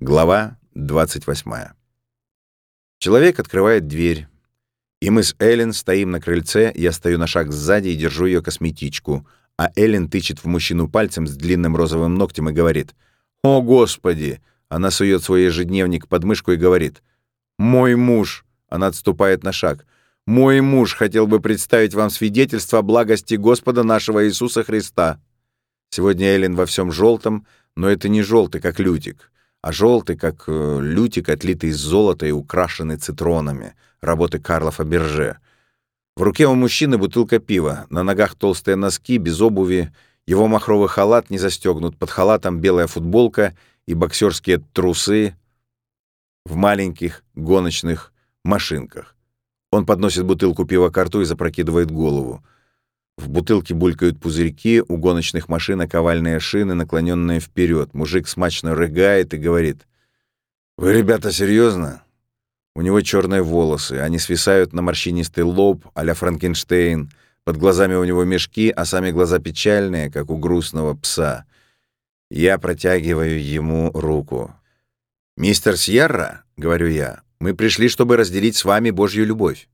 Глава 28. Человек открывает дверь, и мы с Эллен стоим на крыльце, я стою на шаг сзади и держу ее косметичку, а Эллен тычет в мужчину пальцем с длинным розовым ногтем и говорит «О, Господи!» Она сует свой ежедневник под мышку и говорит «Мой муж!» Она отступает на шаг. «Мой муж хотел бы представить вам свидетельство благости Господа нашего Иисуса Христа». Сегодня Эллен во всем желтом, но это не желтый, как лютик, а желтый, как э, лютик, отлитый из золота и украшенный цитронами, работы Карла Фаберже. В руке у мужчины бутылка пива, на ногах толстые носки, без обуви, его махровый халат не застегнут, под халатом белая футболка и боксерские трусы в маленьких гоночных машинках. Он подносит бутылку пива к рту и запрокидывает голову. В бутылке булькают пузырьки, у гоночных машинок овальные шины, наклоненные вперед. Мужик смачно рыгает и говорит. «Вы, ребята, серьезно? У него черные волосы, они свисают на морщинистый лоб а Франкенштейн. Под глазами у него мешки, а сами глаза печальные, как у грустного пса. Я протягиваю ему руку. «Мистер Сьерра», — говорю я, — «мы пришли, чтобы разделить с вами Божью любовь».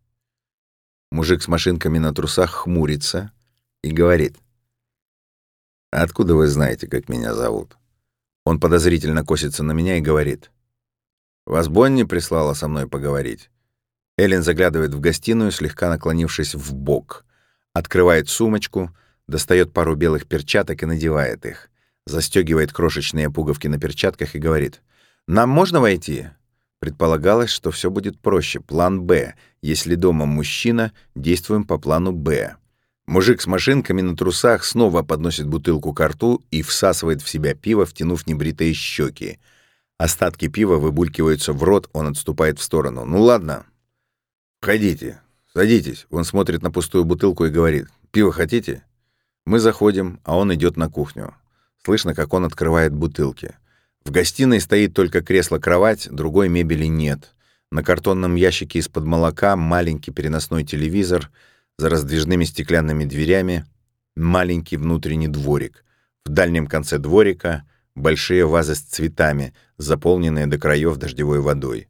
Мужик с машинками на трусах хмурится и говорит. «Откуда вы знаете, как меня зовут?» Он подозрительно косится на меня и говорит. «Вас Бонни прислала со мной поговорить?» Эллен заглядывает в гостиную, слегка наклонившись в бок, открывает сумочку, достает пару белых перчаток и надевает их, застегивает крошечные пуговки на перчатках и говорит. «Нам можно войти?» Предполагалось, что все будет проще. План «Б». Если дома мужчина, действуем по плану «Б». Мужик с машинками на трусах снова подносит бутылку к рту и всасывает в себя пиво, втянув небритые щеки. Остатки пива выбулькиваются в рот, он отступает в сторону. «Ну ладно, входите, садитесь». Он смотрит на пустую бутылку и говорит. «Пиво хотите?» Мы заходим, а он идет на кухню. Слышно, как он открывает бутылки. В гостиной стоит только кресло-кровать, другой мебели нет. На картонном ящике из-под молока маленький переносной телевизор, за раздвижными стеклянными дверями маленький внутренний дворик. В дальнем конце дворика большие вазы с цветами, заполненные до краев дождевой водой.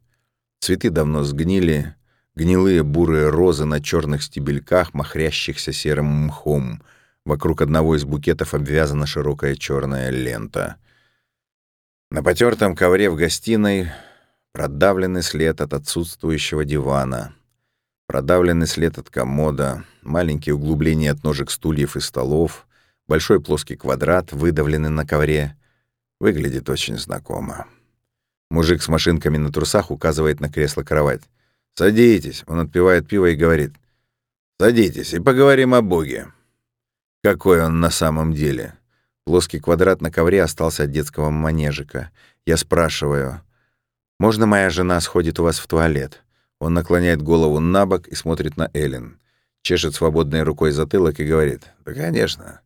Цветы давно сгнили, гнилые бурые розы на черных стебельках, махрящихся серым мхом. Вокруг одного из букетов обвязана широкая черная лента. На потертом ковре в гостиной продавленный след от отсутствующего дивана, продавленный след от комода, маленькие углубления от ножек стульев и столов, большой плоский квадрат, выдавленный на ковре. Выглядит очень знакомо. Мужик с машинками на трусах указывает на кресло-кровать. «Садитесь», — он отпивает пиво и говорит. «Садитесь и поговорим о Боге». Какой он на самом деле? Плоский квадрат на ковре остался от детского манежика. Я спрашиваю, «Можно моя жена сходит у вас в туалет?» Он наклоняет голову на бок и смотрит на Эллен. Чешет свободной рукой затылок и говорит, «Да, конечно».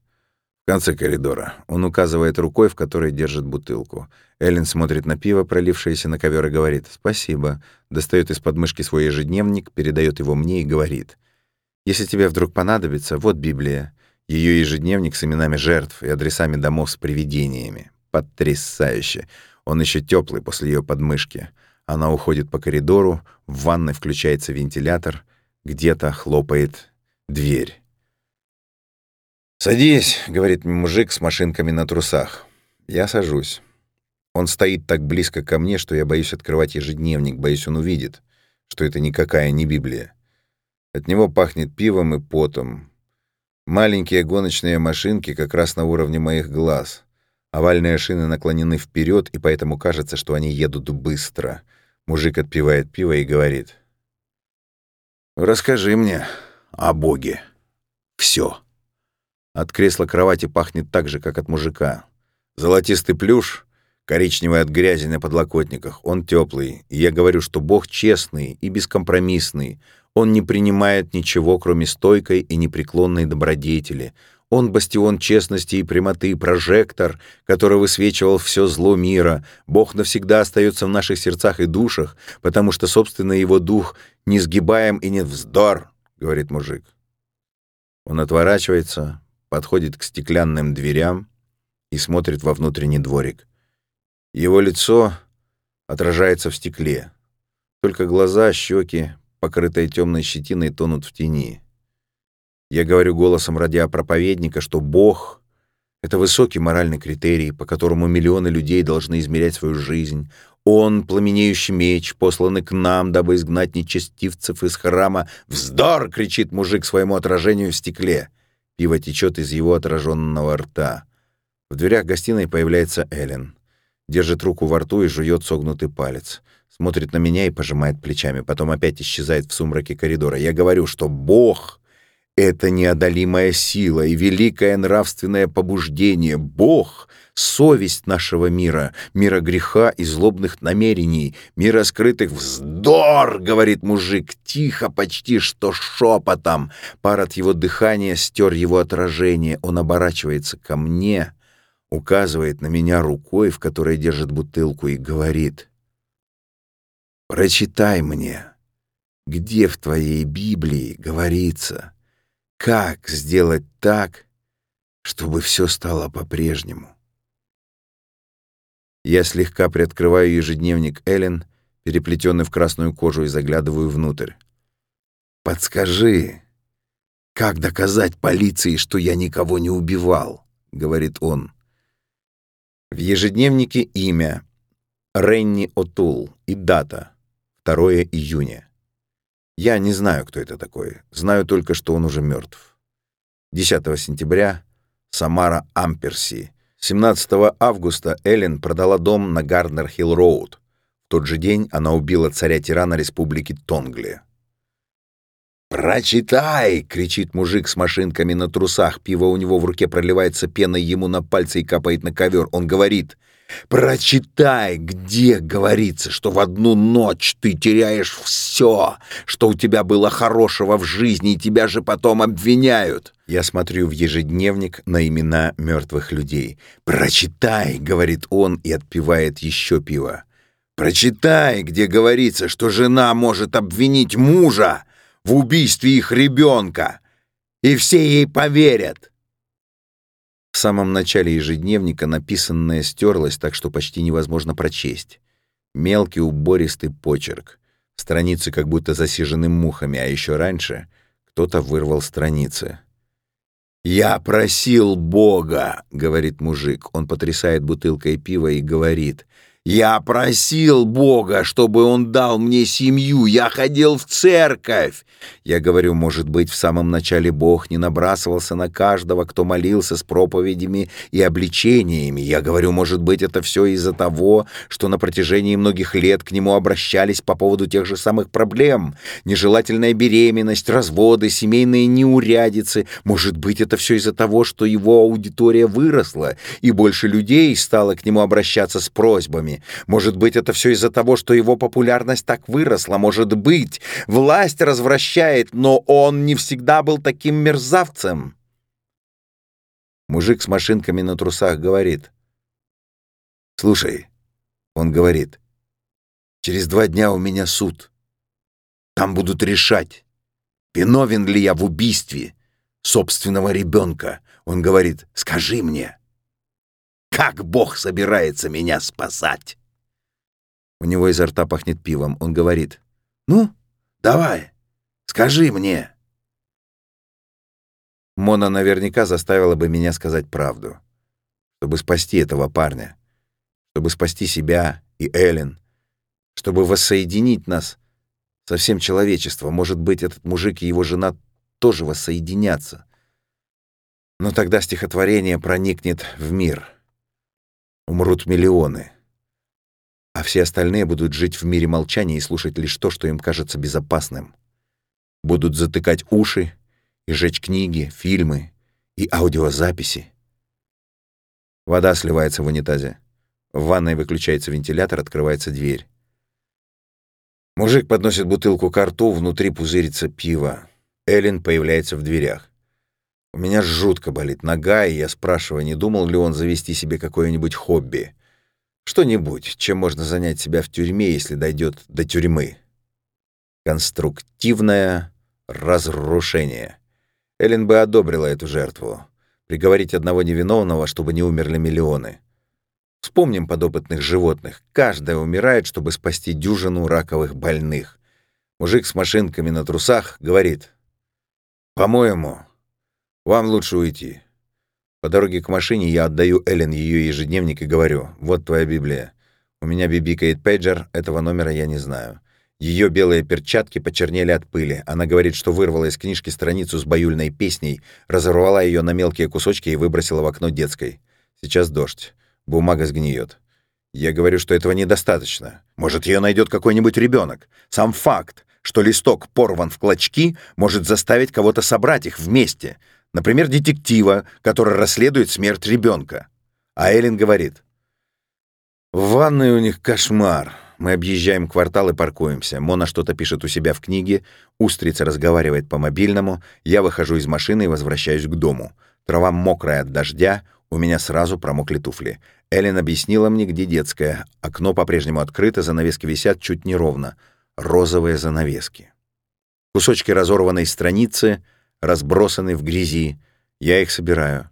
В конце коридора. Он указывает рукой, в которой держит бутылку. Эллен смотрит на пиво, пролившееся на ковер, и говорит «Спасибо». Достает из подмышки свой ежедневник, передает его мне и говорит «Если тебе вдруг понадобится, вот Библия. Ее ежедневник с именами жертв и адресами домов с привидениями. Потрясающе. Он еще теплый после ее подмышки. Она уходит по коридору, в ванной включается вентилятор, где-то хлопает дверь. «Садись», — говорит мужик с машинками на трусах. Я сажусь. Он стоит так близко ко мне, что я боюсь открывать ежедневник, боюсь, он увидит, что это никакая не Библия. От него пахнет пивом и потом, Маленькие гоночные машинки как раз на уровне моих глаз. Овальные шины наклонены вперед, и поэтому кажется, что они едут быстро. Мужик отпивает пиво и говорит. «Расскажи мне о Боге. Все. От кресла кровати пахнет так же, как от мужика. Золотистый плюш, коричневый от грязи на подлокотниках. Он теплый, и я говорю, что Бог честный и бескомпромиссный — он не принимает ничего, кроме стойкой и непреклонной добродетели. Он бастион честности и прямоты, прожектор, который высвечивал все зло мира. Бог навсегда остается в наших сердцах и душах, потому что, собственно, его дух не сгибаем и не вздор, — говорит мужик. Он отворачивается, подходит к стеклянным дверям и смотрит во внутренний дворик. Его лицо отражается в стекле. Только глаза, щеки, покрытые темной щетиной, тонут в тени. Я говорю голосом радиопроповедника, что Бог — это высокий моральный критерий, по которому миллионы людей должны измерять свою жизнь. Он — пламенеющий меч, посланный к нам, дабы изгнать нечестивцев из храма. «Вздор!» — кричит мужик своему отражению в стекле. Пиво течет из его отраженного рта. В дверях гостиной появляется Эллен. Держит руку во рту и жует согнутый палец. Смотрит на меня и пожимает плечами. Потом опять исчезает в сумраке коридора. Я говорю, что Бог это неодолимая сила и великое нравственное побуждение. Бог — совесть нашего мира, мира греха и злобных намерений, мира скрытых вздор, говорит мужик, тихо, почти что шепотом. Пар от его дыхания стер его отражение. Он оборачивается ко мне, указывает на меня рукой, в которой держит бутылку, и говорит, «Прочитай мне, где в твоей Библии говорится...» Как сделать так, чтобы все стало по-прежнему? Я слегка приоткрываю ежедневник Эллен, переплетенный в красную кожу, и заглядываю внутрь. «Подскажи, как доказать полиции, что я никого не убивал?» — говорит он. В ежедневнике имя Ренни Отул и дата 2 июня. Я не знаю, кто это такой. Знаю только, что он уже мертв. 10 сентября Самара Амперси. 17 августа Эллен продала дом на Гарднер-Хилл-Роуд. В тот же день она убила царя-тирана Республики Тонгли. «Прочитай!» — кричит мужик с машинками на трусах. Пиво у него в руке проливается пеной ему на пальцы и капает на ковер. Он говорит — Прочитай, где говорится, что в одну ночь ты теряешь все, что у тебя было хорошего в жизни, и тебя же потом обвиняют. Я смотрю в ежедневник на имена мертвых людей. «Прочитай», — говорит он и отпивает еще пиво. «Прочитай, где говорится, что жена может обвинить мужа в убийстве их ребенка, и все ей поверят». В самом начале ежедневника написанное стерлось, так что почти невозможно прочесть. Мелкий убористый почерк. Страницы как будто засижены мухами, а еще раньше кто-то вырвал страницы. «Я просил Бога», — говорит мужик. Он потрясает бутылкой пива и говорит — я просил Бога, чтобы Он дал мне семью. Я ходил в церковь. Я говорю, может быть, в самом начале Бог не набрасывался на каждого, кто молился с проповедями и обличениями. Я говорю, может быть, это все из-за того, что на протяжении многих лет к Нему обращались по поводу тех же самых проблем. Нежелательная беременность, разводы, семейные неурядицы. Может быть, это все из-за того, что Его аудитория выросла, и больше людей стало к Нему обращаться с просьбами делами. Может быть, это все из-за того, что его популярность так выросла. Может быть, власть развращает, но он не всегда был таким мерзавцем. Мужик с машинками на трусах говорит. «Слушай», — он говорит, — «через два дня у меня суд. Там будут решать, виновен ли я в убийстве собственного ребенка. Он говорит, скажи мне, как Бог собирается меня спасать? У него изо рта пахнет пивом. Он говорит, «Ну, давай, скажи мне». Мона наверняка заставила бы меня сказать правду, чтобы спасти этого парня, чтобы спасти себя и Эллен, чтобы воссоединить нас со всем человечеством. Может быть, этот мужик и его жена тоже воссоединятся. Но тогда стихотворение проникнет в мир — умрут миллионы. А все остальные будут жить в мире молчания и слушать лишь то, что им кажется безопасным. Будут затыкать уши и жечь книги, фильмы и аудиозаписи. Вода сливается в унитазе. В ванной выключается вентилятор, открывается дверь. Мужик подносит бутылку к рту, внутри пузырится пиво. Эллен появляется в дверях. У меня жутко болит нога, и я спрашиваю, не думал ли он завести себе какое-нибудь хобби. Что-нибудь, чем можно занять себя в тюрьме, если дойдет до тюрьмы. Конструктивное разрушение. Эллен бы одобрила эту жертву. Приговорить одного невиновного, чтобы не умерли миллионы. Вспомним подопытных животных. Каждая умирает, чтобы спасти дюжину раковых больных. Мужик с машинками на трусах говорит, «По-моему, вам лучше уйти». По дороге к машине я отдаю Эллен ее ежедневник и говорю, «Вот твоя Библия. У меня бибикает пейджер, этого номера я не знаю». Ее белые перчатки почернели от пыли. Она говорит, что вырвала из книжки страницу с баюльной песней, разорвала ее на мелкие кусочки и выбросила в окно детской. Сейчас дождь. Бумага сгниет. Я говорю, что этого недостаточно. Может, ее найдет какой-нибудь ребенок. Сам факт, что листок порван в клочки, может заставить кого-то собрать их вместе. Например, детектива, который расследует смерть ребенка. А Эллен говорит, «В ванной у них кошмар. Мы объезжаем квартал и паркуемся. Мона что-то пишет у себя в книге, Устрица разговаривает по мобильному, я выхожу из машины и возвращаюсь к дому. Трава мокрая от дождя, у меня сразу промокли туфли. Эллен объяснила мне, где детская. Окно по-прежнему открыто, занавески висят чуть неровно. Розовые занавески. Кусочки разорванной страницы разбросаны в грязи. Я их собираю.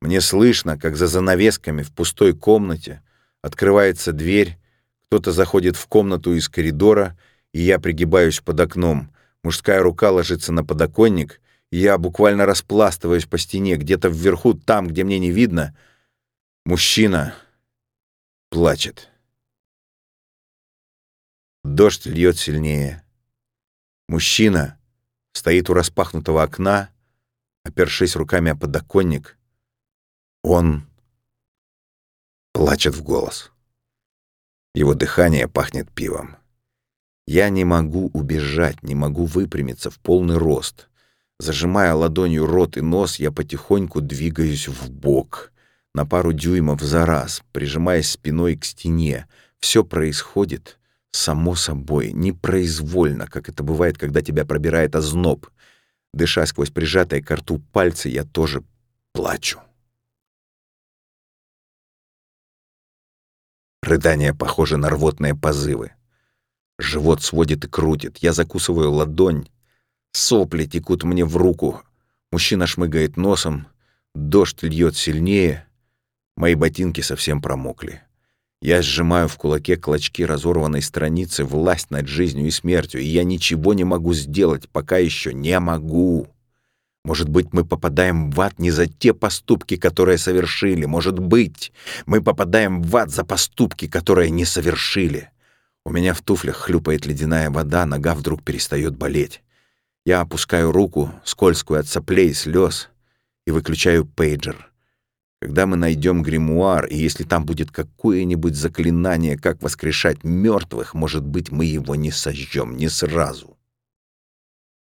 Мне слышно, как за занавесками в пустой комнате открывается дверь, кто-то заходит в комнату из коридора, и я пригибаюсь под окном. Мужская рука ложится на подоконник, и я буквально распластываюсь по стене, где-то вверху, там, где мне не видно. Мужчина плачет. Дождь льет сильнее. Мужчина стоит у распахнутого окна, опершись руками о подоконник. Он плачет в голос. Его дыхание пахнет пивом. Я не могу убежать, не могу выпрямиться в полный рост. Зажимая ладонью рот и нос, я потихоньку двигаюсь в бок, на пару дюймов за раз, прижимаясь спиной к стене. Все происходит само собой, непроизвольно, как это бывает, когда тебя пробирает озноб. Дыша сквозь прижатые к рту пальцы, я тоже плачу. Рыдания похожи на рвотные позывы. Живот сводит и крутит. Я закусываю ладонь. Сопли текут мне в руку. Мужчина шмыгает носом. Дождь льет сильнее. Мои ботинки совсем промокли. Я сжимаю в кулаке клочки разорванной страницы власть над жизнью и смертью, и я ничего не могу сделать, пока еще не могу. Может быть, мы попадаем в ад не за те поступки, которые совершили. Может быть, мы попадаем в ад за поступки, которые не совершили. У меня в туфлях хлюпает ледяная вода, нога вдруг перестает болеть. Я опускаю руку, скользкую от соплей и слез, и выключаю пейджер. Когда мы найдем гримуар, и если там будет какое-нибудь заклинание, как воскрешать мертвых, может быть, мы его не сожжем, не сразу.